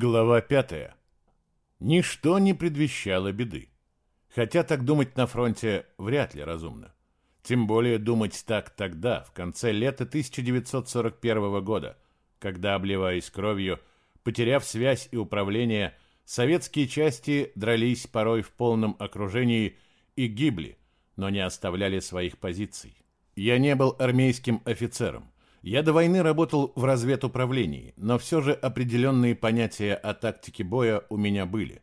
Глава пятая. Ничто не предвещало беды. Хотя так думать на фронте вряд ли разумно. Тем более думать так тогда, в конце лета 1941 года, когда, обливаясь кровью, потеряв связь и управление, советские части дрались порой в полном окружении и гибли, но не оставляли своих позиций. Я не был армейским офицером, я до войны работал в разведуправлении, но все же определенные понятия о тактике боя у меня были.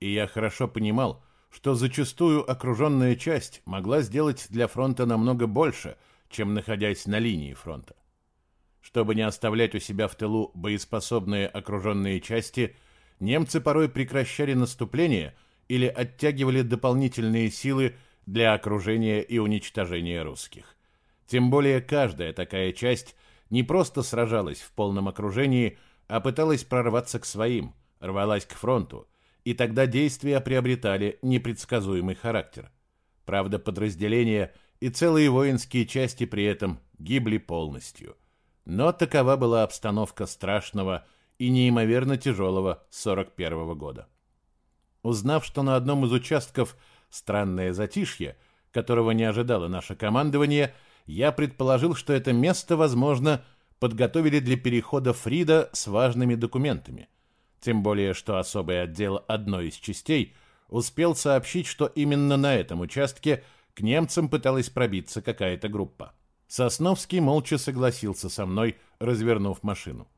И я хорошо понимал, что зачастую окруженная часть могла сделать для фронта намного больше, чем находясь на линии фронта. Чтобы не оставлять у себя в тылу боеспособные окруженные части, немцы порой прекращали наступление или оттягивали дополнительные силы для окружения и уничтожения русских. Тем более каждая такая часть не просто сражалась в полном окружении, а пыталась прорваться к своим, рвалась к фронту, и тогда действия приобретали непредсказуемый характер. Правда, подразделения и целые воинские части при этом гибли полностью. Но такова была обстановка страшного и неимоверно тяжелого 41 -го года. Узнав, что на одном из участков странное затишье, которого не ожидало наше командование, я предположил, что это место, возможно, подготовили для перехода Фрида с важными документами. Тем более, что особый отдел одной из частей успел сообщить, что именно на этом участке к немцам пыталась пробиться какая-то группа. Сосновский молча согласился со мной, развернув машину.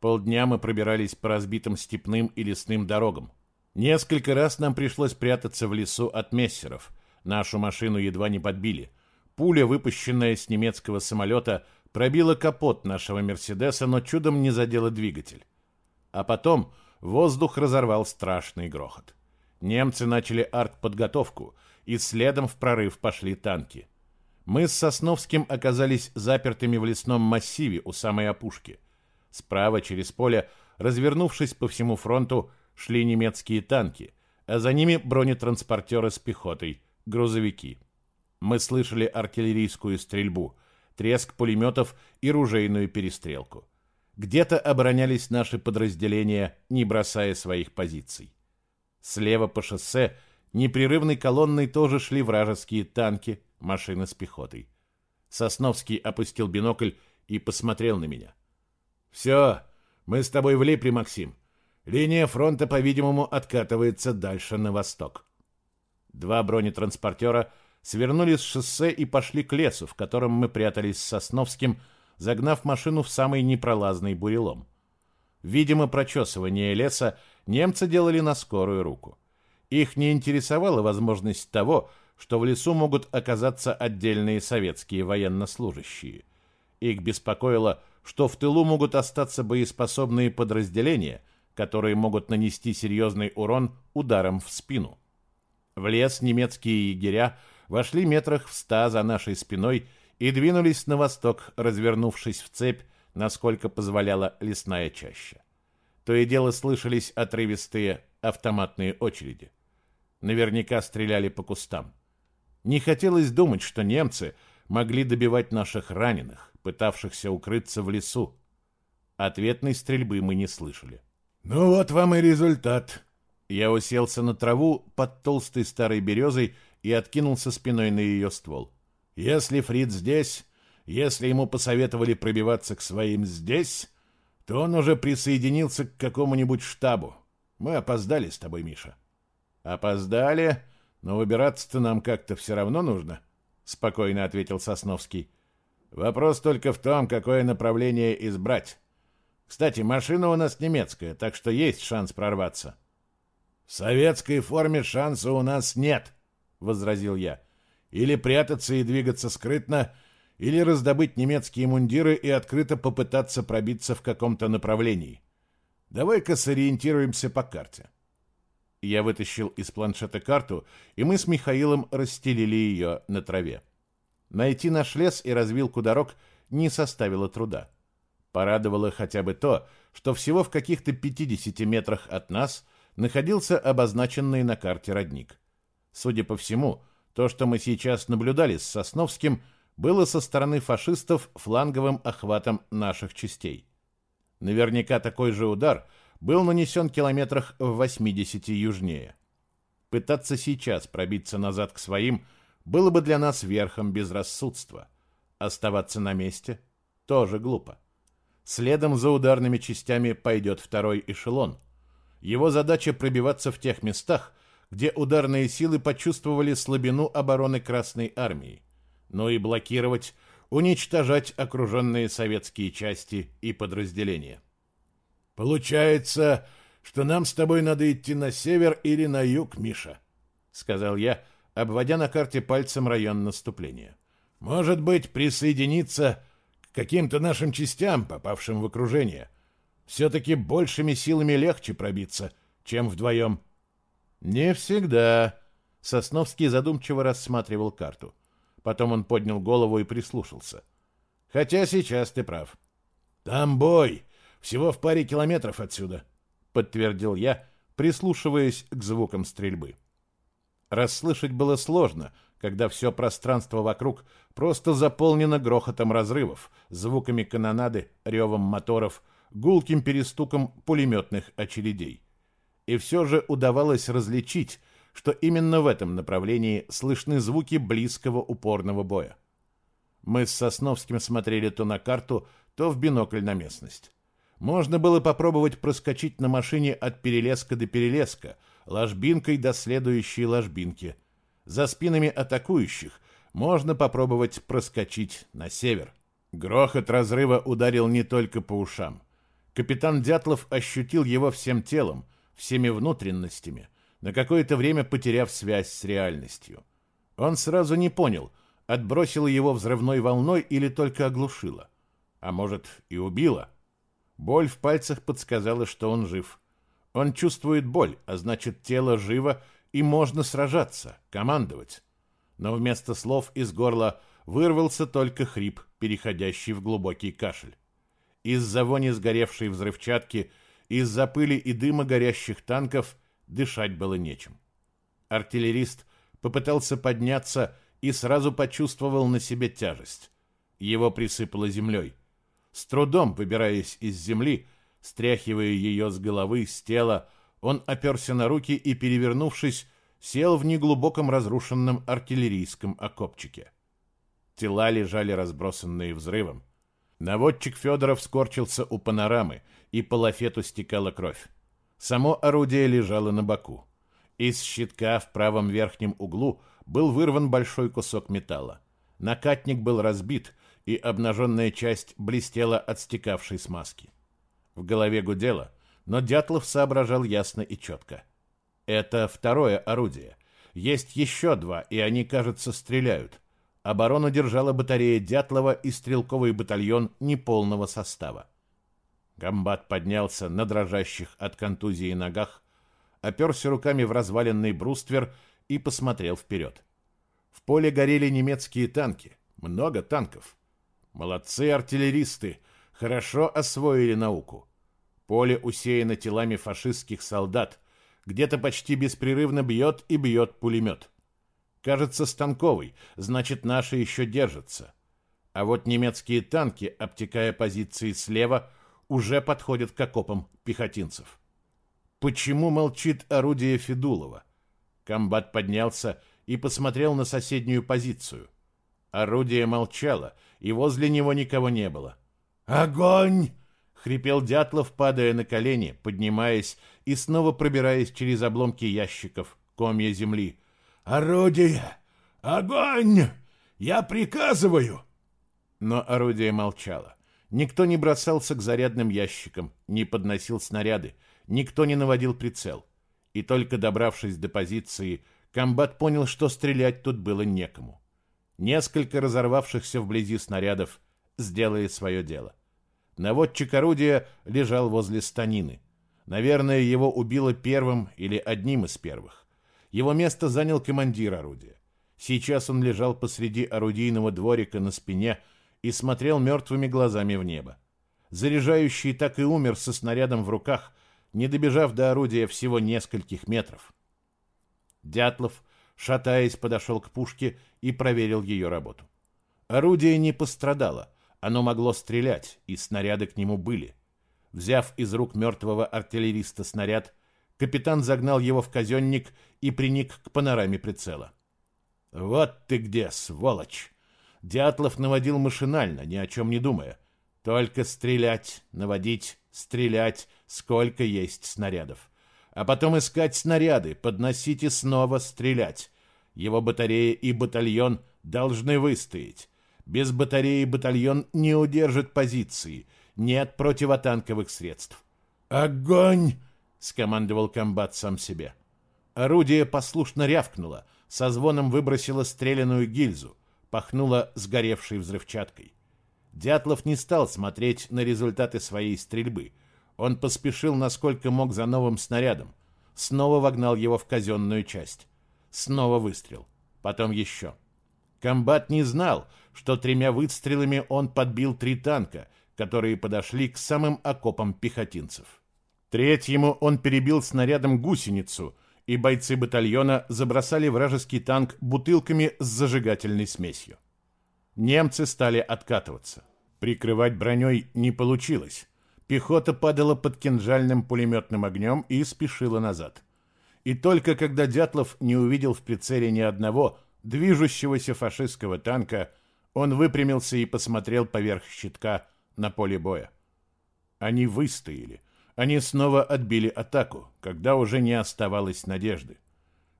Полдня мы пробирались по разбитым степным и лесным дорогам. Несколько раз нам пришлось прятаться в лесу от мессеров. Нашу машину едва не подбили. Пуля, выпущенная с немецкого самолета, пробила капот нашего «Мерседеса», но чудом не задела двигатель. А потом воздух разорвал страшный грохот. Немцы начали артподготовку, и следом в прорыв пошли танки. Мы с Сосновским оказались запертыми в лесном массиве у самой опушки. Справа через поле, развернувшись по всему фронту, шли немецкие танки, а за ними бронетранспортеры с пехотой, грузовики. Мы слышали артиллерийскую стрельбу, треск пулеметов и ружейную перестрелку. Где-то оборонялись наши подразделения, не бросая своих позиций. Слева по шоссе непрерывной колонной тоже шли вражеские танки, машины с пехотой. Сосновский опустил бинокль и посмотрел на меня. «Все, мы с тобой влипли, Максим. Линия фронта, по-видимому, откатывается дальше на восток». Два бронетранспортера — свернули с шоссе и пошли к лесу, в котором мы прятались с Сосновским, загнав машину в самый непролазный бурелом. Видимо, прочесывание леса немцы делали на скорую руку. Их не интересовала возможность того, что в лесу могут оказаться отдельные советские военнослужащие. Их беспокоило, что в тылу могут остаться боеспособные подразделения, которые могут нанести серьезный урон ударом в спину. В лес немецкие егеря вошли метрах в ста за нашей спиной и двинулись на восток, развернувшись в цепь, насколько позволяла лесная чаща. То и дело слышались отрывистые автоматные очереди. Наверняка стреляли по кустам. Не хотелось думать, что немцы могли добивать наших раненых, пытавшихся укрыться в лесу. Ответной стрельбы мы не слышали. «Ну вот вам и результат». Я уселся на траву под толстой старой березой и откинулся спиной на ее ствол. Если Фрид здесь, если ему посоветовали пробиваться к своим здесь, то он уже присоединился к какому-нибудь штабу. Мы опоздали с тобой, Миша. Опоздали, но выбираться-то нам как-то все равно нужно, спокойно ответил Сосновский. Вопрос только в том, какое направление избрать. Кстати, машина у нас немецкая, так что есть шанс прорваться. В советской форме шанса у нас нет, — возразил я. «Или прятаться и двигаться скрытно, или раздобыть немецкие мундиры и открыто попытаться пробиться в каком-то направлении. Давай-ка сориентируемся по карте». Я вытащил из планшета карту, и мы с Михаилом расстелили ее на траве. Найти наш лес и развилку дорог не составило труда. Порадовало хотя бы то, что всего в каких-то 50 метрах от нас находился обозначенный на карте родник. Судя по всему, то, что мы сейчас наблюдали с Сосновским, было со стороны фашистов фланговым охватом наших частей. Наверняка такой же удар был нанесен километрах в 80 южнее. Пытаться сейчас пробиться назад к своим было бы для нас верхом безрассудства. Оставаться на месте тоже глупо. Следом за ударными частями пойдет второй эшелон. Его задача пробиваться в тех местах, где ударные силы почувствовали слабину обороны Красной Армии, но и блокировать, уничтожать окруженные советские части и подразделения. «Получается, что нам с тобой надо идти на север или на юг, Миша», — сказал я, обводя на карте пальцем район наступления. «Может быть, присоединиться к каким-то нашим частям, попавшим в окружение. Все-таки большими силами легче пробиться, чем вдвоем». «Не всегда», — Сосновский задумчиво рассматривал карту. Потом он поднял голову и прислушался. «Хотя сейчас ты прав». «Там бой!» Всего в паре километров отсюда», — подтвердил я, прислушиваясь к звукам стрельбы. Расслышать было сложно, когда все пространство вокруг просто заполнено грохотом разрывов, звуками канонады, ревом моторов, гулким перестуком пулеметных очередей. И все же удавалось различить, что именно в этом направлении слышны звуки близкого упорного боя. Мы с Сосновским смотрели то на карту, то в бинокль на местность. Можно было попробовать проскочить на машине от перелеска до перелеска, ложбинкой до следующей ложбинки. За спинами атакующих можно попробовать проскочить на север. Грохот разрыва ударил не только по ушам. Капитан Дятлов ощутил его всем телом, всеми внутренностями, на какое-то время потеряв связь с реальностью. Он сразу не понял, отбросило его взрывной волной или только оглушило. А может, и убило. Боль в пальцах подсказала, что он жив. Он чувствует боль, а значит, тело живо, и можно сражаться, командовать. Но вместо слов из горла вырвался только хрип, переходящий в глубокий кашель. Из-за вони сгоревшей взрывчатки, из-за пыли и дыма горящих танков дышать было нечем. Артиллерист попытался подняться и сразу почувствовал на себе тяжесть. Его присыпало землей. С трудом выбираясь из земли, стряхивая ее с головы, с тела, он оперся на руки и, перевернувшись, сел в неглубоком разрушенном артиллерийском окопчике. Тела лежали разбросанные взрывом. Наводчик Федоров скорчился у панорамы, и по лафету стекала кровь. Само орудие лежало на боку. Из щитка в правом верхнем углу был вырван большой кусок металла. Накатник был разбит, и обнаженная часть блестела от стекавшей смазки. В голове гудело, но Дятлов соображал ясно и четко. Это второе орудие. Есть еще два, и они, кажется, стреляют. Оборону держала батарея Дятлова и стрелковый батальон неполного состава. Гамбат поднялся на дрожащих от контузии ногах, оперся руками в разваленный бруствер и посмотрел вперед. В поле горели немецкие танки, много танков. Молодцы артиллеристы, хорошо освоили науку. Поле усеяно телами фашистских солдат, где-то почти беспрерывно бьет и бьет пулемет. Кажется, станковый, значит, наши еще держатся. А вот немецкие танки, обтекая позиции слева, уже подходят к окопам пехотинцев. Почему молчит орудие Федулова? Комбат поднялся и посмотрел на соседнюю позицию. Орудие молчало — и возле него никого не было. «Огонь!» — хрипел Дятлов, падая на колени, поднимаясь и снова пробираясь через обломки ящиков, комья земли. «Орудие! Огонь! Я приказываю!» Но орудие молчало. Никто не бросался к зарядным ящикам, не подносил снаряды, никто не наводил прицел. И только добравшись до позиции, комбат понял, что стрелять тут было некому. Несколько разорвавшихся вблизи снарядов сделали свое дело. Наводчик орудия лежал возле станины. Наверное, его убило первым или одним из первых. Его место занял командир орудия. Сейчас он лежал посреди орудийного дворика на спине и смотрел мертвыми глазами в небо. Заряжающий так и умер со снарядом в руках, не добежав до орудия всего нескольких метров. Дятлов шатаясь, подошел к пушке и проверил ее работу. Орудие не пострадало, оно могло стрелять, и снаряды к нему были. Взяв из рук мертвого артиллериста снаряд, капитан загнал его в казенник и приник к панораме прицела. «Вот ты где, сволочь!» Дятлов наводил машинально, ни о чем не думая. Только стрелять, наводить, стрелять, сколько есть снарядов. А потом искать снаряды, подносить и снова стрелять. Его батарея и батальон должны выстоять. Без батареи батальон не удержит позиции. Нет противотанковых средств. «Огонь!» — скомандовал комбат сам себе. Орудие послушно рявкнуло, со звоном выбросило стреляную гильзу, пахнуло сгоревшей взрывчаткой. Дятлов не стал смотреть на результаты своей стрельбы. Он поспешил, насколько мог, за новым снарядом. Снова вогнал его в казенную часть. Снова выстрел. Потом еще. Комбат не знал, что тремя выстрелами он подбил три танка, которые подошли к самым окопам пехотинцев. Третьему он перебил снарядом гусеницу, и бойцы батальона забросали вражеский танк бутылками с зажигательной смесью. Немцы стали откатываться. Прикрывать броней не получилось. Пехота падала под кинжальным пулеметным огнем и спешила назад. И только когда Дятлов не увидел в прицеле ни одного движущегося фашистского танка, он выпрямился и посмотрел поверх щитка на поле боя. Они выстояли. Они снова отбили атаку, когда уже не оставалось надежды.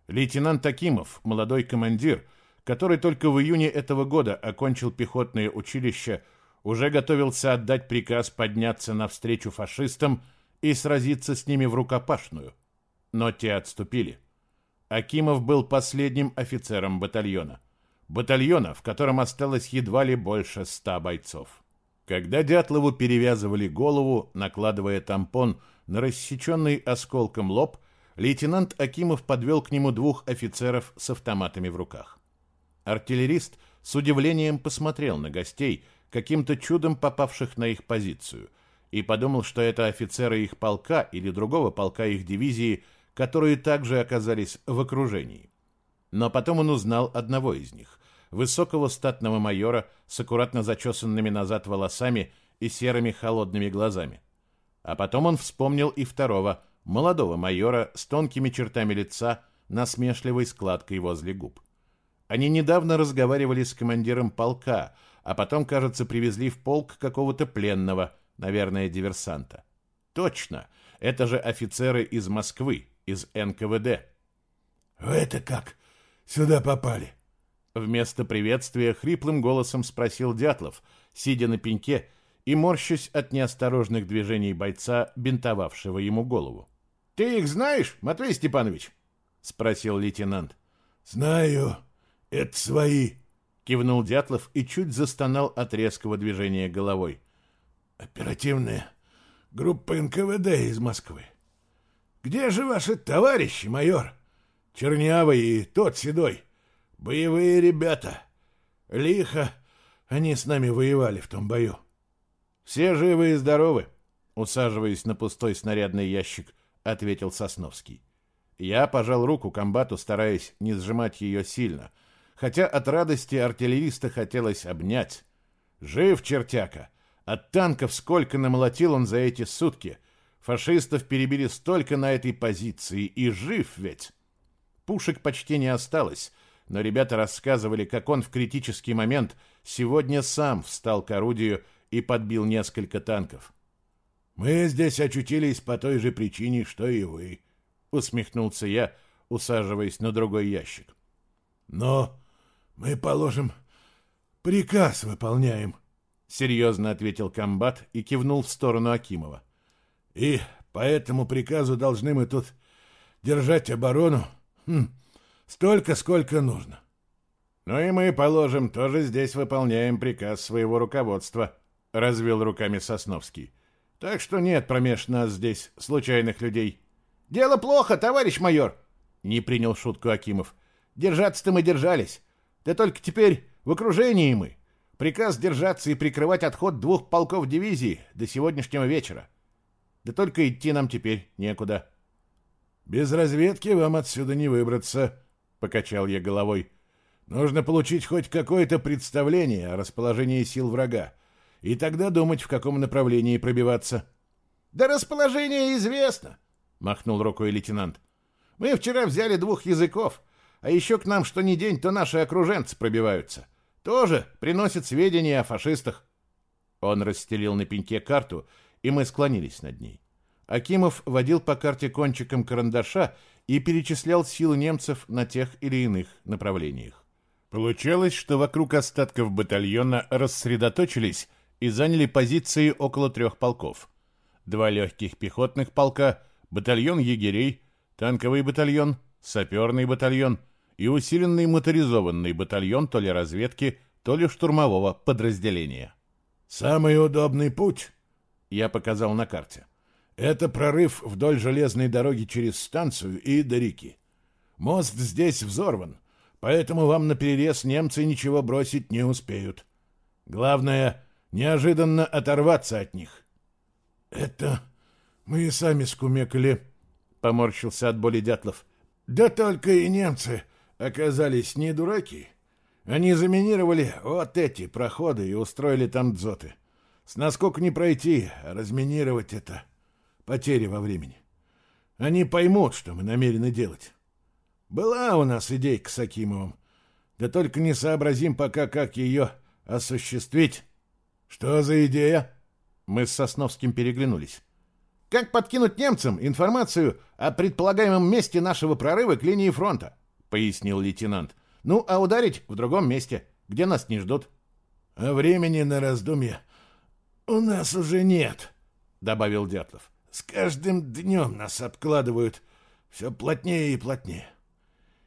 Лейтенант Акимов, молодой командир, который только в июне этого года окончил пехотное училище, уже готовился отдать приказ подняться навстречу фашистам и сразиться с ними в рукопашную. Но те отступили. Акимов был последним офицером батальона. Батальона, в котором осталось едва ли больше ста бойцов. Когда Дятлову перевязывали голову, накладывая тампон на рассеченный осколком лоб, лейтенант Акимов подвел к нему двух офицеров с автоматами в руках. Артиллерист с удивлением посмотрел на гостей, каким-то чудом попавших на их позицию, и подумал, что это офицеры их полка или другого полка их дивизии, которые также оказались в окружении. Но потом он узнал одного из них, высокого статного майора с аккуратно зачесанными назад волосами и серыми холодными глазами. А потом он вспомнил и второго, молодого майора с тонкими чертами лица, насмешливой складкой возле губ. Они недавно разговаривали с командиром полка, а потом, кажется, привезли в полк какого-то пленного, наверное, диверсанта. Точно, это же офицеры из Москвы, из НКВД. «Вы это как? Сюда попали?» Вместо приветствия хриплым голосом спросил Дятлов, сидя на пеньке и морщась от неосторожных движений бойца, бинтовавшего ему голову. «Ты их знаешь, Матвей Степанович?» — спросил лейтенант. «Знаю», «Это свои!» — кивнул Дятлов и чуть застонал от резкого движения головой. «Оперативная группа НКВД из Москвы. Где же ваши товарищи, майор? Чернявый и тот седой. Боевые ребята. Лихо они с нами воевали в том бою». «Все живы и здоровы», — усаживаясь на пустой снарядный ящик, ответил Сосновский. Я пожал руку комбату, стараясь не сжимать ее сильно — хотя от радости артиллериста хотелось обнять. Жив чертяка! От танков сколько намолотил он за эти сутки! Фашистов перебили столько на этой позиции, и жив ведь! Пушек почти не осталось, но ребята рассказывали, как он в критический момент сегодня сам встал к орудию и подбил несколько танков. «Мы здесь очутились по той же причине, что и вы», — усмехнулся я, усаживаясь на другой ящик. «Но «Мы, положим, приказ выполняем», — серьезно ответил комбат и кивнул в сторону Акимова. «И по этому приказу должны мы тут держать оборону хм, столько, сколько нужно». «Ну и мы, положим, тоже здесь выполняем приказ своего руководства», — развел руками Сосновский. «Так что нет промеж нас здесь случайных людей». «Дело плохо, товарищ майор», — не принял шутку Акимов. «Держаться-то мы держались. Да только теперь в окружении мы. Приказ держаться и прикрывать отход двух полков дивизии до сегодняшнего вечера. Да только идти нам теперь некуда. Без разведки вам отсюда не выбраться, покачал я головой. Нужно получить хоть какое-то представление о расположении сил врага, и тогда думать, в каком направлении пробиваться. Да расположение известно, махнул рукой лейтенант. Мы вчера взяли двух языков, а еще к нам что ни день, то наши окруженцы пробиваются. Тоже приносят сведения о фашистах. Он расстелил на пеньке карту, и мы склонились над ней. Акимов водил по карте кончиком карандаша и перечислял силы немцев на тех или иных направлениях. Получалось, что вокруг остатков батальона рассредоточились и заняли позиции около трех полков. Два легких пехотных полка, батальон егерей, танковый батальон, саперный батальон и усиленный моторизованный батальон то ли разведки, то ли штурмового подразделения. «Самый удобный путь», — я показал на карте, это прорыв вдоль железной дороги через станцию и до реки. Мост здесь взорван, поэтому вам на перерез немцы ничего бросить не успеют. Главное — неожиданно оторваться от них. — Это мы и сами скумекали, — поморщился от боли Дятлов. — Да только и немцы оказались не дураки. Они заминировали вот эти проходы и устроили там дзоты. С насколько не пройти, а разминировать это потери во времени. Они поймут, что мы намерены делать. Была у нас идейка с Акимовым, да только не сообразим пока, как ее осуществить. Что за идея? Мы с Сосновским переглянулись. Как подкинуть немцам информацию о предполагаемом месте нашего прорыва к линии фронта, пояснил лейтенант. Ну, а ударить в другом месте, где нас не ждут. А времени на раздумья у нас уже нет, добавил Дятлов. С каждым днем нас обкладывают все плотнее и плотнее.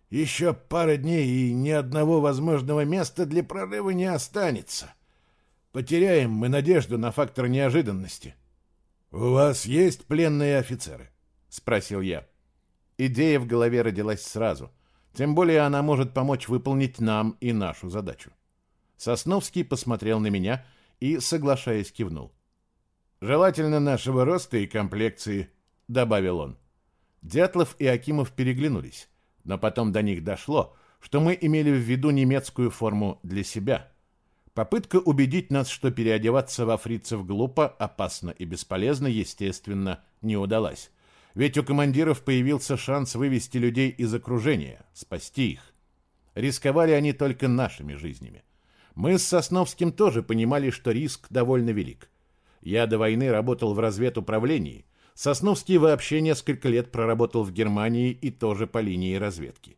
Еще пара дней, и ни одного возможного места для прорыва не останется. Потеряем мы надежду на фактор неожиданности. — У вас есть пленные офицеры? — спросил я. Идея в голове родилась сразу. Тем более она может помочь выполнить нам и нашу задачу. Сосновский посмотрел на меня и, соглашаясь, кивнул. — Желательно нашего роста и комплекции, добавил он. Дятлов и Акимов переглянулись, но потом до них дошло, что мы имели в виду немецкую форму для себя. Попытка убедить нас, что переодеваться во фрицев глупо, опасно и бесполезно, естественно, не удалась. Ведь у командиров появился шанс вывести людей из окружения, спасти их. Рисковали они только нашими жизнями. Мы с Сосновским тоже понимали, что риск довольно велик. Я до войны работал в разведуправлении. Сосновский вообще несколько лет проработал в Германии и тоже по линии разведки.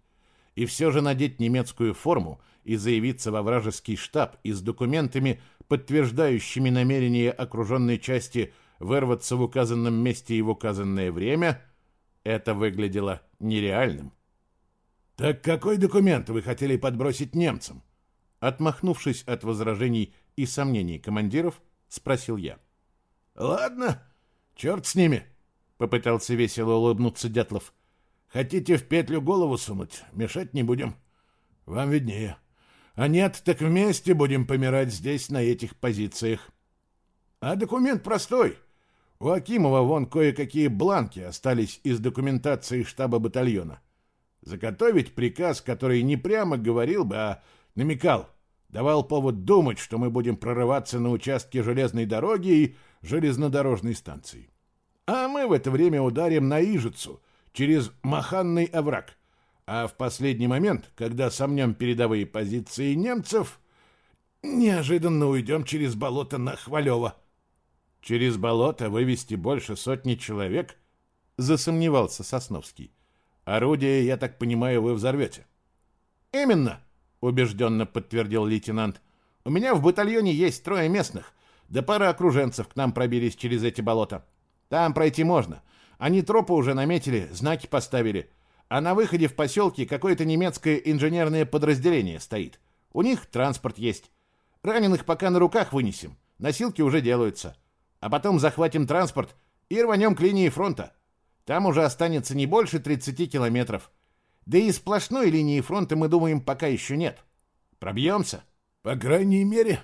И все же надеть немецкую форму и заявиться во вражеский штаб и с документами, подтверждающими намерение окруженной части вырваться в указанном месте и в указанное время, это выглядело нереальным. «Так какой документ вы хотели подбросить немцам?» Отмахнувшись от возражений и сомнений командиров, спросил я. Ладно, черт с ними, попытался весело улыбнуться Дятлов. Хотите в петлю голову сунуть, мешать не будем. Вам виднее. А нет, так вместе будем помирать здесь, на этих позициях. А документ простой. У Акимова вон кое-какие бланки остались из документации штаба батальона. Заготовить приказ, который не прямо говорил бы, а намекал, давал повод думать, что мы будем прорываться на участке железной дороги и железнодорожной станции. А мы в это время ударим на Ижицу через Маханный овраг. А в последний момент, когда сомнем передовые позиции немцев, неожиданно уйдем через болото на Хвалево. Через болото вывести больше сотни человек? Засомневался Сосновский. Орудие, я так понимаю, вы взорвете. Именно, убежденно подтвердил лейтенант. У меня в батальоне есть трое местных — да пара окруженцев к нам пробились через эти болота. Там пройти можно. Они тропы уже наметили, знаки поставили. А на выходе в поселке какое-то немецкое инженерное подразделение стоит. У них транспорт есть. Раненых пока на руках вынесем. Носилки уже делаются. А потом захватим транспорт и рванем к линии фронта. Там уже останется не больше 30 километров. Да и сплошной линии фронта, мы думаем, пока еще нет. Пробьемся. По крайней мере,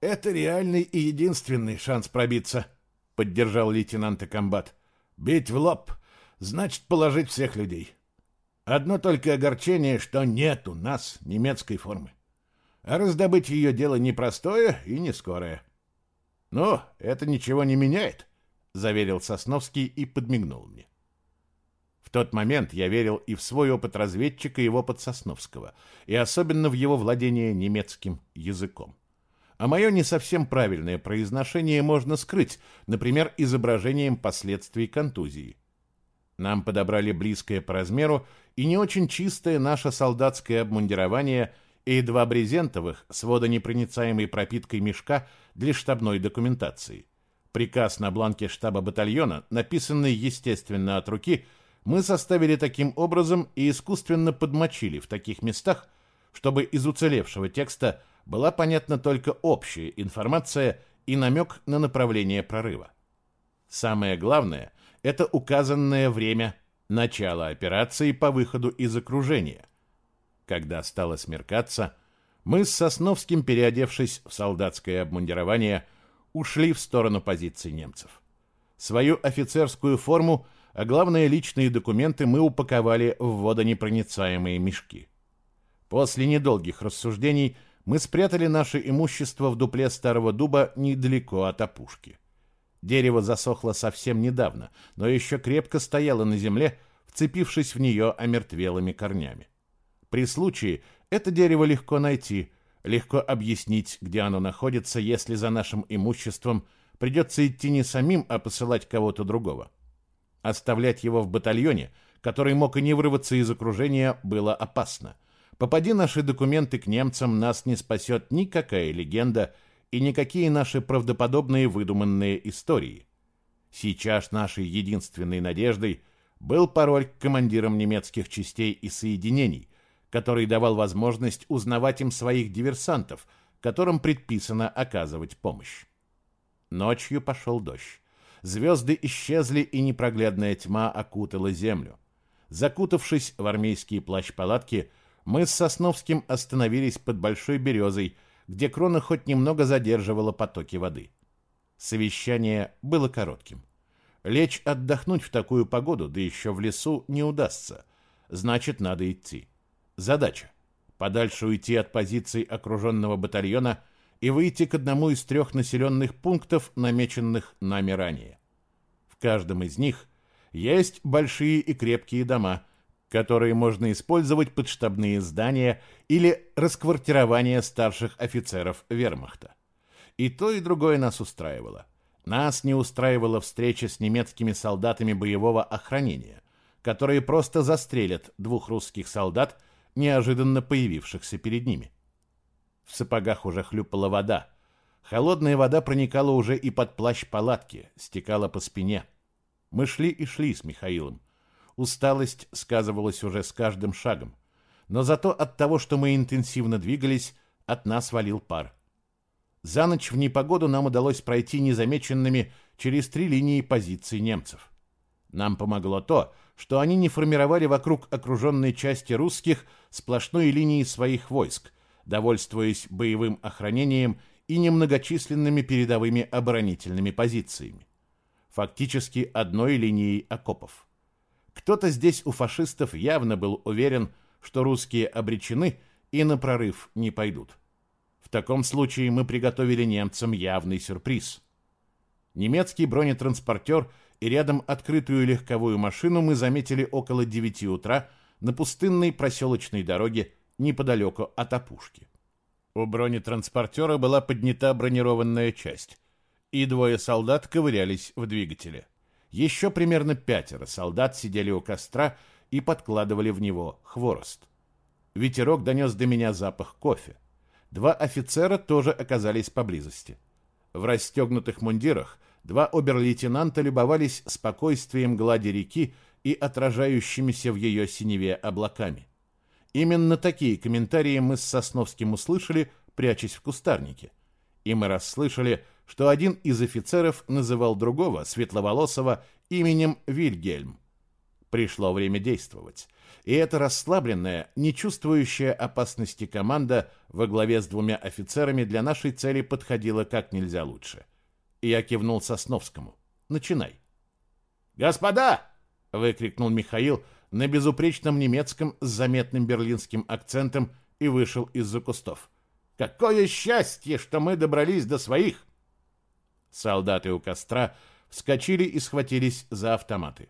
это реальный и единственный шанс пробиться, поддержал лейтенант и комбат. Бить в лоб значит положить всех людей. Одно только огорчение, что нет у нас немецкой формы. А раздобыть ее дело непростое и не скорое. Но это ничего не меняет, заверил Сосновский и подмигнул мне. Тот момент я верил и в свой опыт разведчика и в опыт Сосновского, и особенно в его владение немецким языком. А мое не совсем правильное произношение можно скрыть, например, изображением последствий контузии. Нам подобрали близкое по размеру и не очень чистое наше солдатское обмундирование и два брезентовых с водонепроницаемой пропиткой мешка для штабной документации. Приказ на бланке штаба батальона, написанный, естественно, от руки, мы составили таким образом и искусственно подмочили в таких местах, чтобы из уцелевшего текста была понятна только общая информация и намек на направление прорыва. Самое главное – это указанное время начала операции по выходу из окружения. Когда стало смеркаться, мы с Сосновским, переодевшись в солдатское обмундирование, ушли в сторону позиций немцев. Свою офицерскую форму, а главное личные документы мы упаковали в водонепроницаемые мешки. После недолгих рассуждений – мы спрятали наше имущество в дупле старого дуба недалеко от опушки. Дерево засохло совсем недавно, но еще крепко стояло на земле, вцепившись в нее омертвелыми корнями. При случае это дерево легко найти, легко объяснить, где оно находится, если за нашим имуществом придется идти не самим, а посылать кого-то другого. Оставлять его в батальоне, который мог и не вырваться из окружения, было опасно – Попади наши документы к немцам, нас не спасет никакая легенда и никакие наши правдоподобные выдуманные истории. Сейчас нашей единственной надеждой был пароль к командирам немецких частей и соединений, который давал возможность узнавать им своих диверсантов, которым предписано оказывать помощь. Ночью пошел дождь. Звезды исчезли, и непроглядная тьма окутала землю. Закутавшись в армейские плащ-палатки, мы с Сосновским остановились под большой березой, где крона хоть немного задерживала потоки воды. Совещание было коротким. Лечь отдохнуть в такую погоду, да еще в лесу, не удастся. Значит, надо идти. Задача – подальше уйти от позиций окруженного батальона и выйти к одному из трех населенных пунктов, намеченных нами ранее. В каждом из них есть большие и крепкие дома – которые можно использовать под штабные здания или расквартирование старших офицеров вермахта. И то, и другое нас устраивало. Нас не устраивала встреча с немецкими солдатами боевого охранения, которые просто застрелят двух русских солдат, неожиданно появившихся перед ними. В сапогах уже хлюпала вода. Холодная вода проникала уже и под плащ палатки, стекала по спине. Мы шли и шли с Михаилом. Усталость сказывалась уже с каждым шагом. Но зато от того, что мы интенсивно двигались, от нас валил пар. За ночь в непогоду нам удалось пройти незамеченными через три линии позиций немцев. Нам помогло то, что они не формировали вокруг окруженной части русских сплошной линии своих войск, довольствуясь боевым охранением и немногочисленными передовыми оборонительными позициями. Фактически одной линией окопов. Кто-то здесь у фашистов явно был уверен, что русские обречены и на прорыв не пойдут. В таком случае мы приготовили немцам явный сюрприз. Немецкий бронетранспортер и рядом открытую легковую машину мы заметили около 9 утра на пустынной проселочной дороге неподалеку от опушки. У бронетранспортера была поднята бронированная часть, и двое солдат ковырялись в двигателе. Еще примерно пятеро солдат сидели у костра и подкладывали в него хворост. Ветерок донес до меня запах кофе. Два офицера тоже оказались поблизости. В расстегнутых мундирах два обер-лейтенанта любовались спокойствием глади реки и отражающимися в ее синеве облаками. Именно такие комментарии мы с Сосновским услышали, прячась в кустарнике. И мы расслышали, что один из офицеров называл другого, светловолосого, именем Вильгельм. Пришло время действовать. И эта расслабленная, не чувствующая опасности команда во главе с двумя офицерами для нашей цели подходила как нельзя лучше. Я кивнул Сосновскому. «Начинай». «Господа!» — выкрикнул Михаил на безупречном немецком с заметным берлинским акцентом и вышел из-за кустов. «Какое счастье, что мы добрались до своих!» Солдаты у костра вскочили и схватились за автоматы.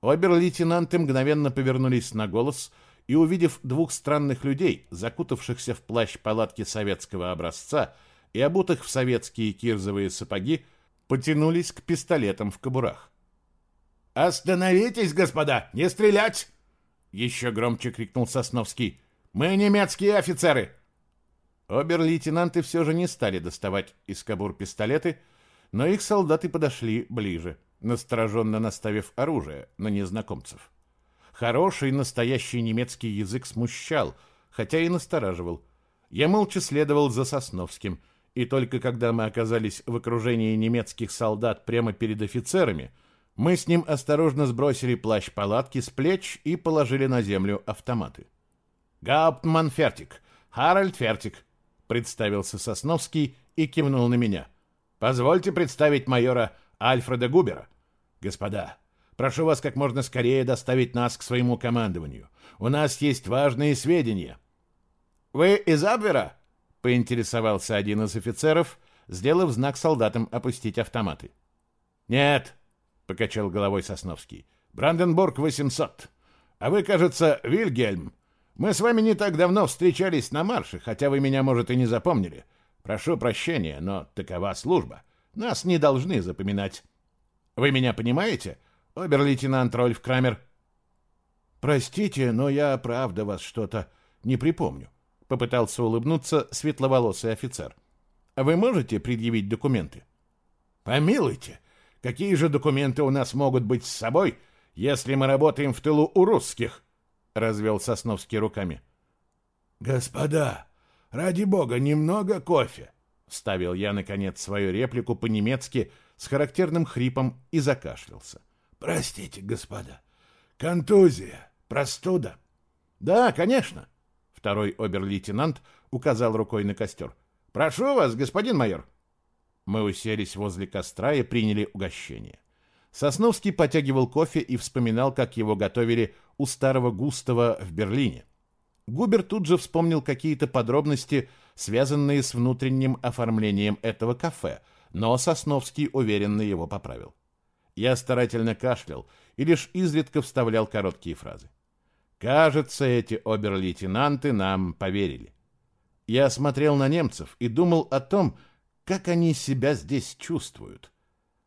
Обер-лейтенанты мгновенно повернулись на голос и, увидев двух странных людей, закутавшихся в плащ палатки советского образца и обутых в советские кирзовые сапоги, потянулись к пистолетам в кобурах. «Остановитесь, господа! Не стрелять!» Еще громче крикнул Сосновский. «Мы немецкие офицеры!» Обер-лейтенанты все же не стали доставать из кобур пистолеты, но их солдаты подошли ближе, настороженно наставив оружие на незнакомцев. Хороший настоящий немецкий язык смущал, хотя и настораживал. Я молча следовал за Сосновским, и только когда мы оказались в окружении немецких солдат прямо перед офицерами, мы с ним осторожно сбросили плащ палатки с плеч и положили на землю автоматы. «Гауптман Фертик! Харальд Фертик!» — представился Сосновский и кивнул на меня. «Позвольте представить майора Альфреда Губера. Господа, прошу вас как можно скорее доставить нас к своему командованию. У нас есть важные сведения». «Вы из Абвера?» — поинтересовался один из офицеров, сделав знак солдатам опустить автоматы. «Нет», покачал головой Сосновский. Бранденбург 800. А вы, кажется, Вильгельм. Мы с вами не так давно встречались на марше, хотя вы меня, может, и не запомнили. Прошу прощения, но такова служба. Нас не должны запоминать. Вы меня понимаете, обер-лейтенант Рольф Крамер? Простите, но я правда вас что-то не припомню. Попытался улыбнуться светловолосый офицер. Вы можете предъявить документы? Помилуйте, Какие же документы у нас могут быть с собой, если мы работаем в тылу у русских? Развел Сосновский руками. Господа, ради бога, немного кофе. Вставил я, наконец, свою реплику по-немецки с характерным хрипом и закашлялся. Простите, господа. Контузия, простуда. Да, конечно. Второй обер-лейтенант указал рукой на костер. Прошу вас, господин майор. Мы уселись возле костра и приняли угощение. Сосновский потягивал кофе и вспоминал, как его готовили у старого Густава в Берлине. Губер тут же вспомнил какие-то подробности, связанные с внутренним оформлением этого кафе, но Сосновский уверенно его поправил. Я старательно кашлял и лишь изредка вставлял короткие фразы. Кажется, эти обер-лейтенанты нам поверили. Я смотрел на немцев и думал о том, как они себя здесь чувствуют?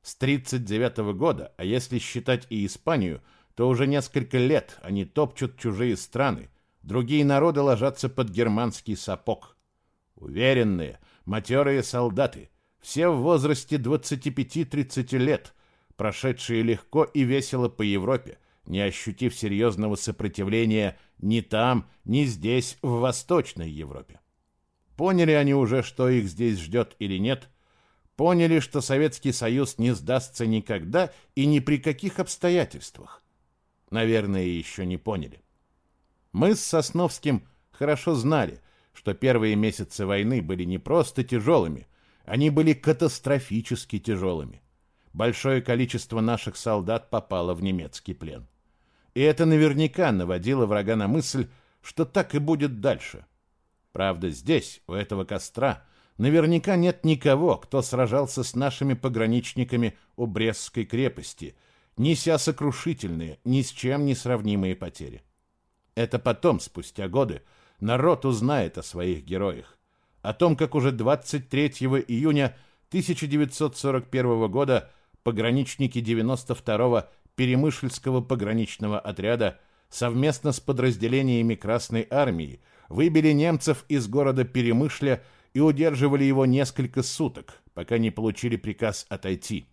С 39 года, а если считать и Испанию, то уже несколько лет они топчут чужие страны, другие народы ложатся под германский сапог. Уверенные, матерые солдаты, все в возрасте 25-30 лет, прошедшие легко и весело по Европе, не ощутив серьезного сопротивления ни там, ни здесь, в Восточной Европе. Поняли они уже, что их здесь ждет или нет. Поняли, что Советский Союз не сдастся никогда и ни при каких обстоятельствах. Наверное, еще не поняли. Мы с Сосновским хорошо знали, что первые месяцы войны были не просто тяжелыми, они были катастрофически тяжелыми. Большое количество наших солдат попало в немецкий плен. И это наверняка наводило врага на мысль, что так и будет дальше. Правда, здесь, у этого костра, наверняка нет никого, кто сражался с нашими пограничниками у Брестской крепости, неся сокрушительные, ни с чем не сравнимые потери. Это потом, спустя годы, народ узнает о своих героях, о том, как уже 23 июня 1941 года пограничники 92-го Перемышльского пограничного отряда совместно с подразделениями Красной армии выбили немцев из города Перемышля и удерживали его несколько суток, пока не получили приказ отойти.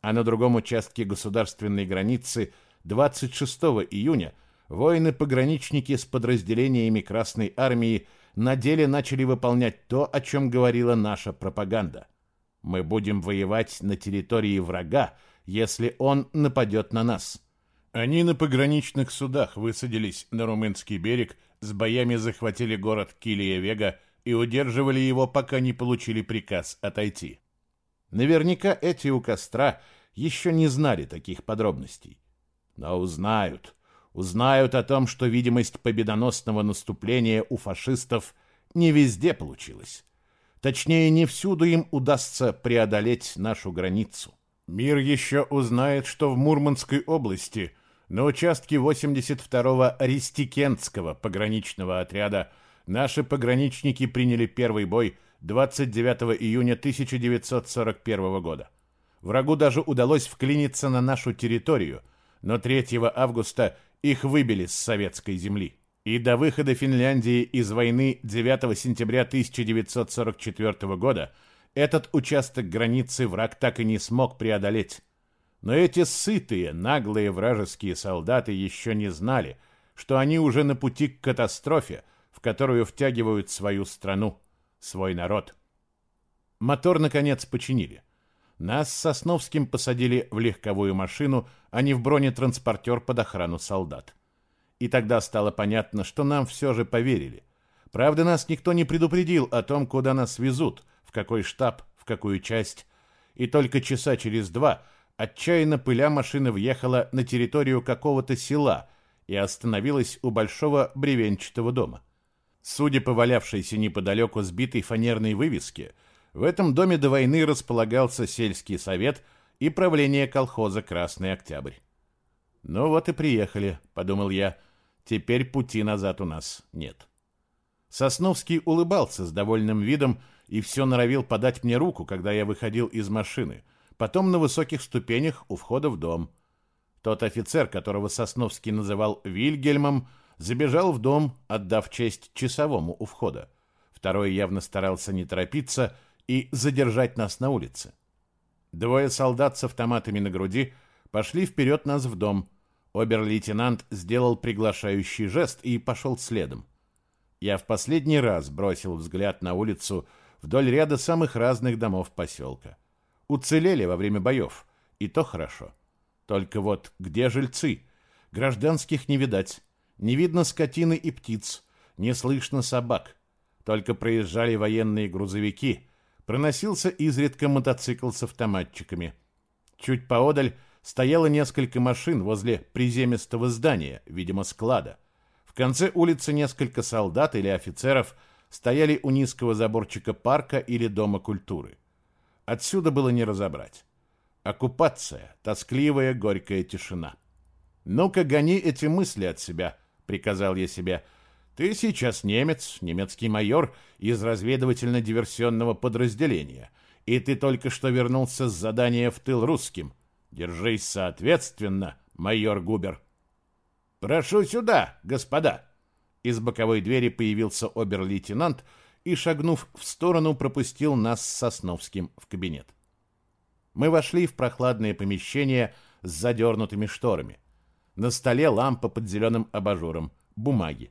А на другом участке государственной границы 26 июня воины-пограничники с подразделениями Красной армии на деле начали выполнять то, о чем говорила наша пропаганда. Мы будем воевать на территории врага, если он нападет на нас. Они на пограничных судах высадились на румынский берег с боями захватили город Килия-Вега и удерживали его, пока не получили приказ отойти. Наверняка эти у костра еще не знали таких подробностей. Но узнают. Узнают о том, что видимость победоносного наступления у фашистов не везде получилась. Точнее, не всюду им удастся преодолеть нашу границу. Мир еще узнает, что в Мурманской области на участке 82-го Ристикентского пограничного отряда наши пограничники приняли первый бой 29 июня 1941 года. Врагу даже удалось вклиниться на нашу территорию, но 3 августа их выбили с советской земли. И до выхода Финляндии из войны 9 сентября 1944 года этот участок границы враг так и не смог преодолеть. Но эти сытые, наглые вражеские солдаты еще не знали, что они уже на пути к катастрофе, в которую втягивают свою страну, свой народ. Мотор, наконец, починили. Нас с Сосновским посадили в легковую машину, а не в бронетранспортер под охрану солдат. И тогда стало понятно, что нам все же поверили. Правда, нас никто не предупредил о том, куда нас везут, в какой штаб, в какую часть. И только часа через два отчаянно пыля машина въехала на территорию какого-то села и остановилась у большого бревенчатого дома. Судя по валявшейся неподалеку сбитой фанерной вывеске, в этом доме до войны располагался сельский совет и правление колхоза «Красный Октябрь». «Ну вот и приехали», — подумал я. «Теперь пути назад у нас нет». Сосновский улыбался с довольным видом и все норовил подать мне руку, когда я выходил из машины, потом на высоких ступенях у входа в дом. Тот офицер, которого Сосновский называл Вильгельмом, забежал в дом, отдав честь часовому у входа. Второй явно старался не торопиться и задержать нас на улице. Двое солдат с автоматами на груди пошли вперед нас в дом. Обер-лейтенант сделал приглашающий жест и пошел следом. Я в последний раз бросил взгляд на улицу вдоль ряда самых разных домов поселка. Уцелели во время боев, и то хорошо. Только вот где жильцы? Гражданских не видать. Не видно скотины и птиц, не слышно собак. Только проезжали военные грузовики — проносился изредка мотоцикл с автоматчиками. Чуть поодаль стояло несколько машин возле приземистого здания, видимо, склада. В конце улицы несколько солдат или офицеров стояли у низкого заборчика парка или дома культуры. Отсюда было не разобрать. Оккупация, тоскливая, горькая тишина. «Ну-ка, гони эти мысли от себя», — приказал я себе, — ты сейчас немец, немецкий майор из разведывательно-диверсионного подразделения, и ты только что вернулся с задания в тыл русским. Держись соответственно, майор Губер. Прошу сюда, господа. Из боковой двери появился обер-лейтенант и, шагнув в сторону, пропустил нас с Сосновским в кабинет. Мы вошли в прохладное помещение с задернутыми шторами. На столе лампа под зеленым абажуром, бумаги.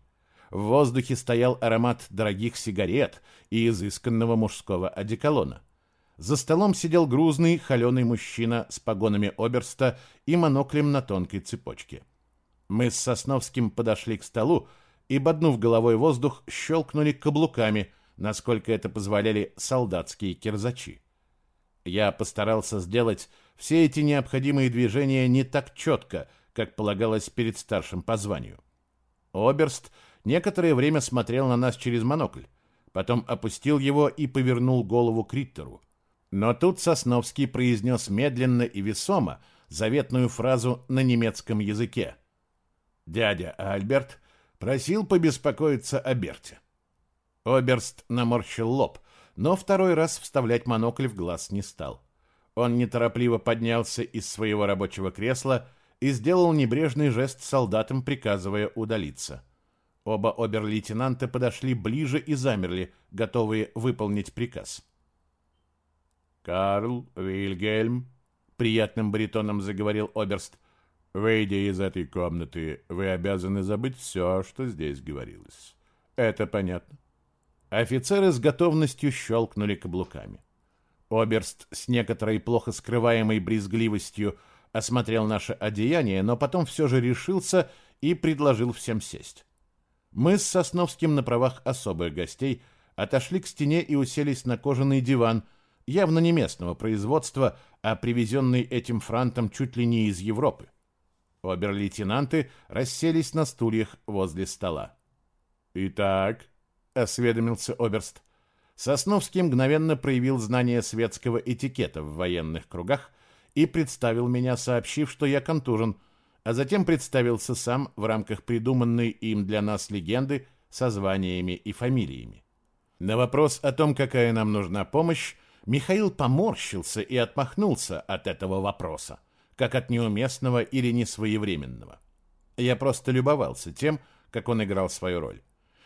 В воздухе стоял аромат дорогих сигарет и изысканного мужского одеколона. За столом сидел грузный, холеный мужчина с погонами оберста и моноклем на тонкой цепочке. Мы с Сосновским подошли к столу и, боднув головой воздух, щелкнули каблуками, насколько это позволяли солдатские кирзачи. Я постарался сделать все эти необходимые движения не так четко, как полагалось перед старшим по званию. Оберст некоторое время смотрел на нас через монокль, потом опустил его и повернул голову к Риттеру. Но тут Сосновский произнес медленно и весомо заветную фразу на немецком языке. «Дядя Альберт просил побеспокоиться о Берте». Оберст наморщил лоб, но второй раз вставлять монокль в глаз не стал. Он неторопливо поднялся из своего рабочего кресла и сделал небрежный жест солдатам, приказывая удалиться. Оба обер-лейтенанта подошли ближе и замерли, готовые выполнить приказ. «Карл, Вильгельм», — приятным баритоном заговорил оберст, — «выйдя из этой комнаты, вы обязаны забыть все, что здесь говорилось. Это понятно?» Офицеры с готовностью щелкнули каблуками. Оберст с некоторой плохо скрываемой брезгливостью осмотрел наше одеяние, но потом все же решился и предложил всем сесть. Мы с Сосновским на правах особых гостей отошли к стене и уселись на кожаный диван, явно не местного производства, а привезенный этим франтом чуть ли не из Европы. Обер-лейтенанты расселись на стульях возле стола. «Итак», — осведомился Оберст, — Сосновский мгновенно проявил знание светского этикета в военных кругах и представил меня, сообщив, что я контужен, а затем представился сам в рамках придуманной им для нас легенды со званиями и фамилиями. На вопрос о том, какая нам нужна помощь, Михаил поморщился и отмахнулся от этого вопроса, как от неуместного или несвоевременного. Я просто любовался тем, как он играл свою роль.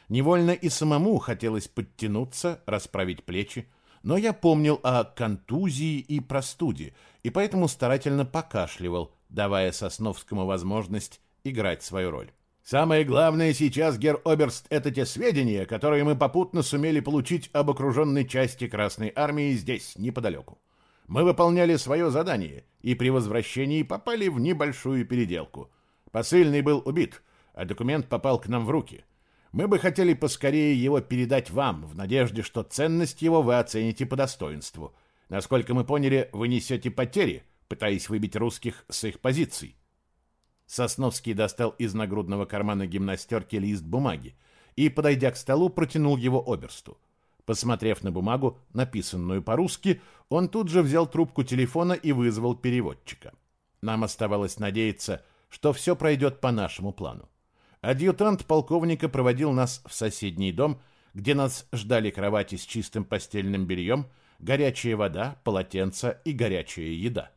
Невольно и самому хотелось подтянуться, расправить плечи, но я помнил о контузии и простуде, и поэтому старательно покашливал, давая Сосновскому возможность играть свою роль. Самое главное сейчас, Гер Оберст, это те сведения, которые мы попутно сумели получить об окруженной части Красной Армии здесь, неподалеку. Мы выполняли свое задание и при возвращении попали в небольшую переделку. Посыльный был убит, а документ попал к нам в руки. Мы бы хотели поскорее его передать вам, в надежде, что ценность его вы оцените по достоинству. Насколько мы поняли, вы несете потери, пытаясь выбить русских с их позиций. Сосновский достал из нагрудного кармана гимнастерки лист бумаги и, подойдя к столу, протянул его оберсту. Посмотрев на бумагу, написанную по-русски, он тут же взял трубку телефона и вызвал переводчика. Нам оставалось надеяться, что все пройдет по нашему плану. Адъютант полковника проводил нас в соседний дом, где нас ждали кровати с чистым постельным бельем, горячая вода, полотенца и горячая еда.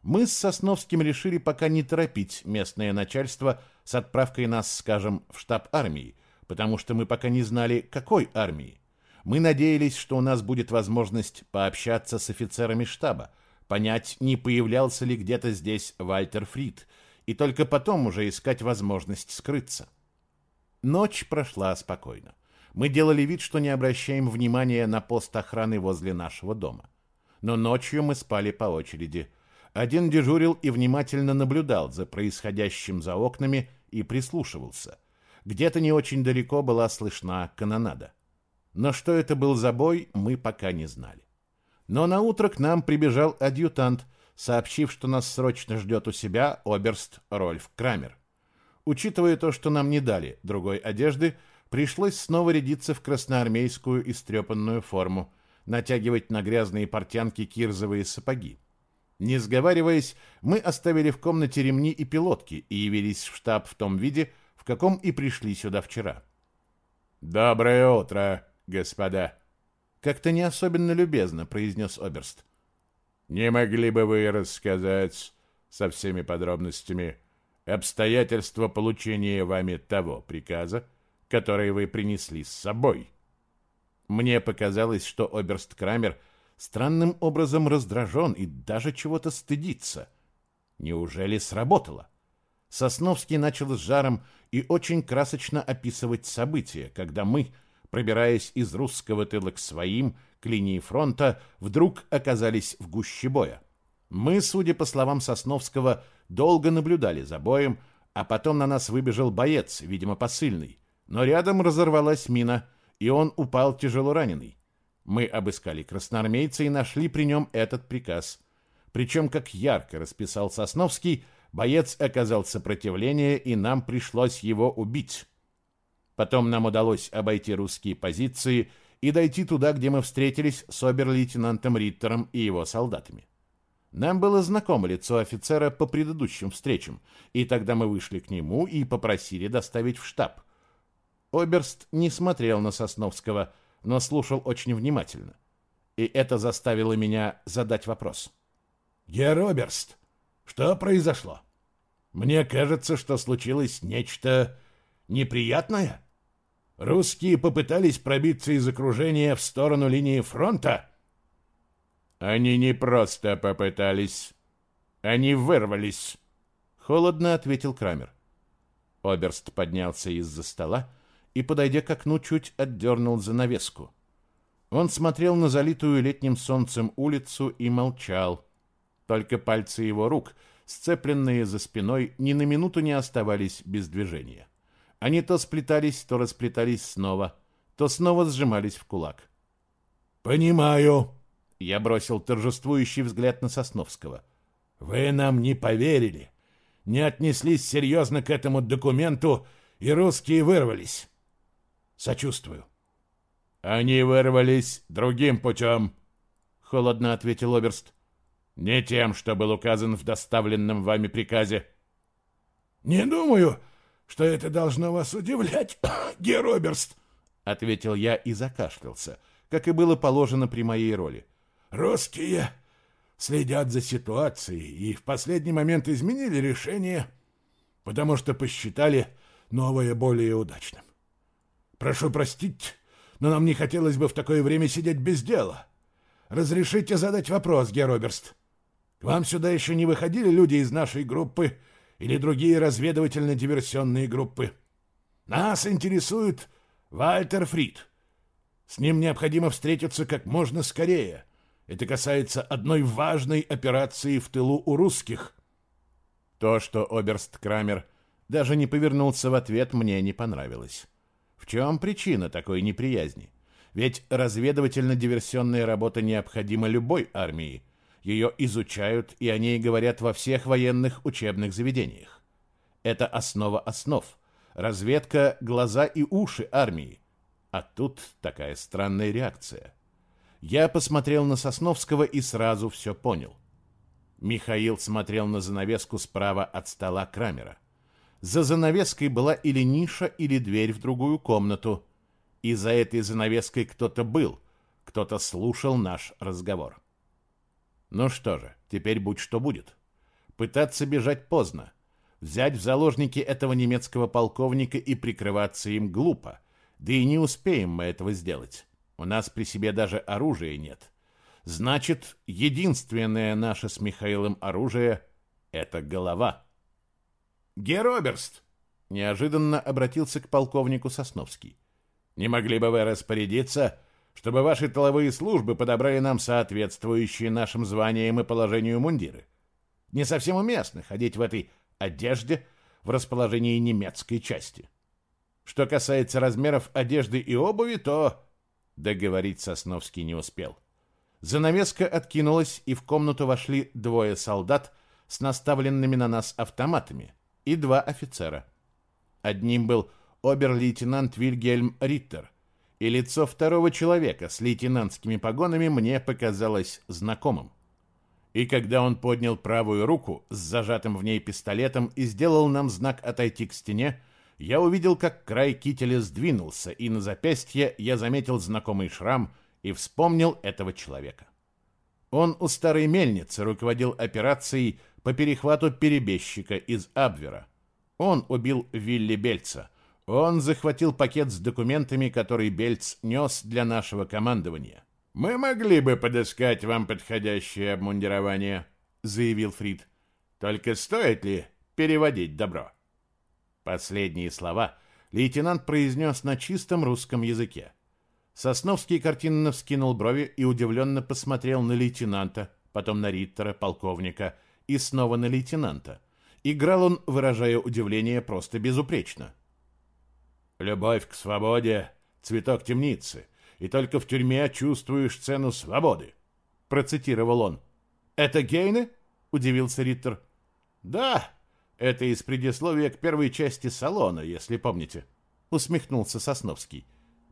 Мы с Сосновским решили пока не торопить местное начальство с отправкой нас, скажем, в штаб армии, потому что мы пока не знали, какой армии. Мы надеялись, что у нас будет возможность пообщаться с офицерами штаба, понять, не появлялся ли где-то здесь Вальтер Фрид – и только потом уже искать возможность скрыться. Ночь прошла спокойно. Мы делали вид, что не обращаем внимания на пост охраны возле нашего дома. Но ночью мы спали по очереди. Один дежурил и внимательно наблюдал за происходящим за окнами и прислушивался. Где-то не очень далеко была слышна канонада. Но что это был за бой, мы пока не знали. Но на утро к нам прибежал адъютант сообщив, что нас срочно ждет у себя оберст Рольф Крамер. Учитывая то, что нам не дали другой одежды, пришлось снова рядиться в красноармейскую истрепанную форму, натягивать на грязные портянки кирзовые сапоги. Не сговариваясь, мы оставили в комнате ремни и пилотки и явились в штаб в том виде, в каком и пришли сюда вчера. «Доброе утро, господа!» Как-то не особенно любезно произнес Оберст. Не могли бы вы рассказать со всеми подробностями обстоятельства получения вами того приказа, который вы принесли с собой? Мне показалось, что оберст Крамер странным образом раздражен и даже чего-то стыдится. Неужели сработало? Сосновский начал с жаром и очень красочно описывать события, когда мы, пробираясь из русского тыла к своим, к линии фронта, вдруг оказались в гуще боя. Мы, судя по словам Сосновского, долго наблюдали за боем, а потом на нас выбежал боец, видимо, посыльный. Но рядом разорвалась мина, и он упал тяжело раненый. Мы обыскали красноармейца и нашли при нем этот приказ. Причем, как ярко расписал Сосновский, боец оказал сопротивление, и нам пришлось его убить. Потом нам удалось обойти русские позиции и дойти туда, где мы встретились с обер-лейтенантом Риттером и его солдатами. Нам было знакомо лицо офицера по предыдущим встречам, и тогда мы вышли к нему и попросили доставить в штаб. Оберст не смотрел на Сосновского, но слушал очень внимательно. И это заставило меня задать вопрос. «Герр Оберст, что произошло? Мне кажется, что случилось нечто неприятное?» Русские попытались пробиться из окружения в сторону линии фронта? Они не просто попытались. Они вырвались. Холодно ответил Крамер. Оберст поднялся из-за стола и, подойдя к окну, чуть отдернул занавеску. Он смотрел на залитую летним солнцем улицу и молчал. Только пальцы его рук, сцепленные за спиной, ни на минуту не оставались без движения. Они то сплетались, то расплетались снова, то снова сжимались в кулак. «Понимаю», — я бросил торжествующий взгляд на Сосновского. «Вы нам не поверили, не отнеслись серьезно к этому документу, и русские вырвались. Сочувствую». «Они вырвались другим путем», — холодно ответил Оберст. Не тем, что был указан в доставленном вами приказе. Не думаю, что это должно вас удивлять, Героберст, ответил я и закашлялся, как и было положено при моей роли. Русские следят за ситуацией и в последний момент изменили решение, потому что посчитали новое более удачным. Прошу простить, но нам не хотелось бы в такое время сидеть без дела. Разрешите задать вопрос, Героберст. К вам сюда еще не выходили люди из нашей группы или другие разведывательно-диверсионные группы? Нас интересует Вальтер Фрид. С ним необходимо встретиться как можно скорее. Это касается одной важной операции в тылу у русских. То, что Оберст Крамер даже не повернулся в ответ, мне не понравилось. В чем причина такой неприязни? Ведь разведывательно-диверсионная работа необходима любой армии, ее изучают и о ней говорят во всех военных учебных заведениях. Это основа основ. Разведка – глаза и уши армии. А тут такая странная реакция. Я посмотрел на Сосновского и сразу все понял. Михаил смотрел на занавеску справа от стола Крамера. За занавеской была или ниша, или дверь в другую комнату. И за этой занавеской кто-то был, кто-то слушал наш разговор. Ну что же, теперь будь что будет. Пытаться бежать поздно. Взять в заложники этого немецкого полковника и прикрываться им глупо. Да и не успеем мы этого сделать. У нас при себе даже оружия нет. Значит, единственное наше с Михаилом оружие — это голова. Героберст! Неожиданно обратился к полковнику Сосновский. Не могли бы вы распорядиться чтобы ваши тыловые службы подобрали нам соответствующие нашим званиям и положению мундиры. Не совсем уместно ходить в этой одежде в расположении немецкой части. Что касается размеров одежды и обуви, то... Договорить Сосновский не успел. Занавеска откинулась, и в комнату вошли двое солдат с наставленными на нас автоматами и два офицера. Одним был обер-лейтенант Вильгельм Риттер, и лицо второго человека с лейтенантскими погонами мне показалось знакомым. И когда он поднял правую руку с зажатым в ней пистолетом и сделал нам знак отойти к стене, я увидел, как край кителя сдвинулся, и на запястье я заметил знакомый шрам и вспомнил этого человека. Он у старой мельницы руководил операцией по перехвату перебежчика из Абвера. Он убил Вилли Бельца, он захватил пакет с документами, который Бельц нес для нашего командования. «Мы могли бы подыскать вам подходящее обмундирование», — заявил Фрид. «Только стоит ли переводить добро?» Последние слова лейтенант произнес на чистом русском языке. Сосновский картинно вскинул брови и удивленно посмотрел на лейтенанта, потом на Риттера, полковника и снова на лейтенанта. Играл он, выражая удивление, просто безупречно. Любовь к свободе — цветок темницы, и только в тюрьме чувствуешь цену свободы», — процитировал он. «Это Гейне?» — удивился Риттер. «Да, это из предисловия к первой части салона, если помните», — усмехнулся Сосновский.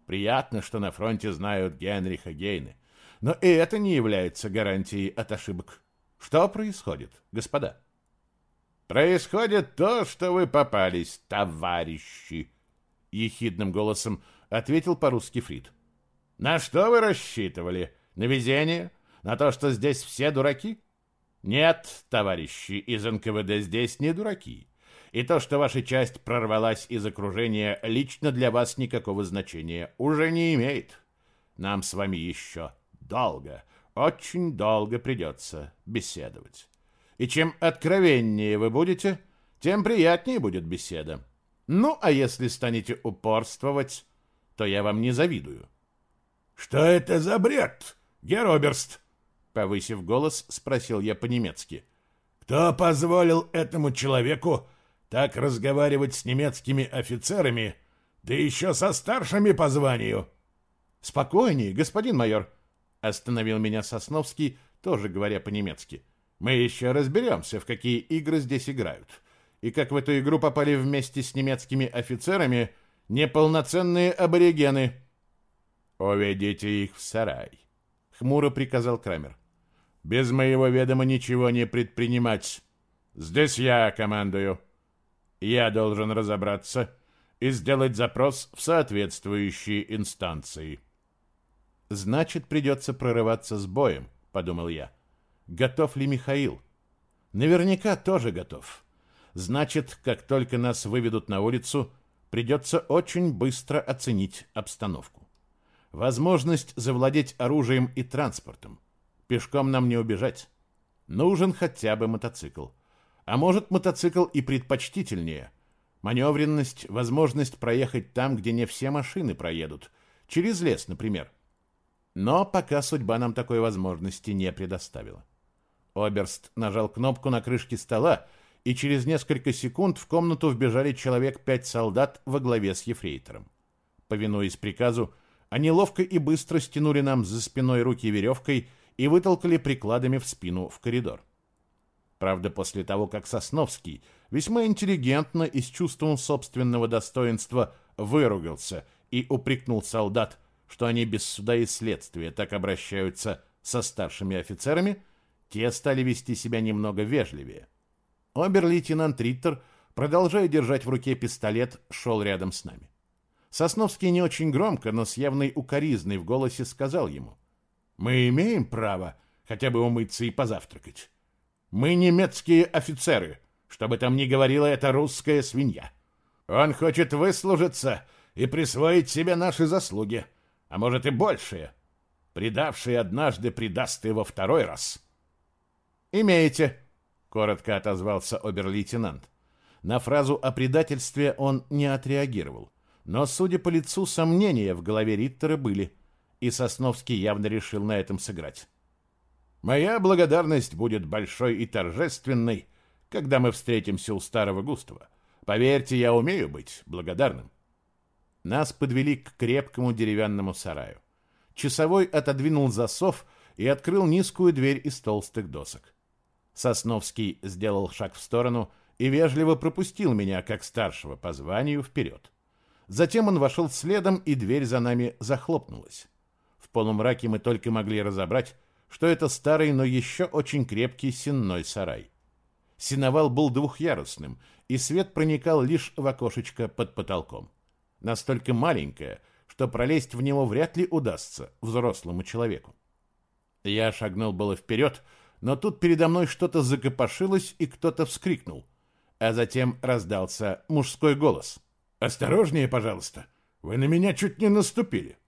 «Приятно, что на фронте знают Генриха Гейне, но и это не является гарантией от ошибок. Что происходит, господа?» «Происходит то, что вы попались, товарищи», — ехидным голосом ответил по-русски Фрид. «На что вы рассчитывали? На везение? На то, что здесь все дураки?» «Нет, товарищи из НКВД здесь не дураки. И то, что ваша часть прорвалась из окружения, лично для вас никакого значения уже не имеет. Нам с вами еще долго, очень долго придется беседовать. И чем откровеннее вы будете, тем приятнее будет беседа. Ну, а если станете упорствовать, то я вам не завидую. Что это за бред, Героберст? Повысив голос, спросил я по-немецки. Кто позволил этому человеку так разговаривать с немецкими офицерами, да еще со старшими по званию? Спокойнее, господин майор, остановил меня Сосновский, тоже говоря по-немецки. Мы еще разберемся, в какие игры здесь играют и как в эту игру попали вместе с немецкими офицерами неполноценные аборигены. «Уведите их в сарай», — хмуро приказал Крамер. без моего ведома ничего не предпринимать. Здесь я командую. Я должен разобраться и сделать запрос в соответствующие инстанции. Значит, придется прорываться с боем, подумал я. Готов ли Михаил? Наверняка тоже готов. Значит, как только нас выведут на улицу, придется очень быстро оценить обстановку. Возможность завладеть оружием и транспортом. Пешком нам не убежать. Нужен хотя бы мотоцикл. А может, мотоцикл и предпочтительнее. Маневренность, возможность проехать там, где не все машины проедут. Через лес, например. Но пока судьба нам такой возможности не предоставила. Оберст нажал кнопку на крышке стола, и через несколько секунд в комнату вбежали человек пять солдат во главе с ефрейтором. Повинуясь приказу, они ловко и быстро стянули нам за спиной руки веревкой и вытолкали прикладами в спину в коридор. Правда, после того, как Сосновский весьма интеллигентно и с чувством собственного достоинства выругался и упрекнул солдат, что они без суда и следствия так обращаются со старшими офицерами, те стали вести себя немного вежливее. Обер-лейтенант Риттер, продолжая держать в руке пистолет, шел рядом с нами. Сосновский не очень громко, но с явной укоризной в голосе сказал ему. «Мы имеем право хотя бы умыться и позавтракать. Мы немецкие офицеры, чтобы там не говорила эта русская свинья. Он хочет выслужиться и присвоить себе наши заслуги, а может и большие. Предавший однажды предаст его второй раз». «Имеете», коротко отозвался обер-лейтенант. На фразу о предательстве он не отреагировал, но, судя по лицу, сомнения в голове Риттера были, и Сосновский явно решил на этом сыграть. «Моя благодарность будет большой и торжественной, когда мы встретимся у старого Густава. Поверьте, я умею быть благодарным». Нас подвели к крепкому деревянному сараю. Часовой отодвинул засов и открыл низкую дверь из толстых досок. Сосновский сделал шаг в сторону и вежливо пропустил меня, как старшего по званию, вперед. Затем он вошел следом, и дверь за нами захлопнулась. В полумраке мы только могли разобрать, что это старый, но еще очень крепкий сенной сарай. Сеновал был двухъярусным, и свет проникал лишь в окошечко под потолком. Настолько маленькое, что пролезть в него вряд ли удастся взрослому человеку. Я шагнул было вперед, но тут передо мной что-то закопошилось, и кто-то вскрикнул. А затем раздался мужской голос. «Осторожнее, пожалуйста! Вы на меня чуть не наступили!»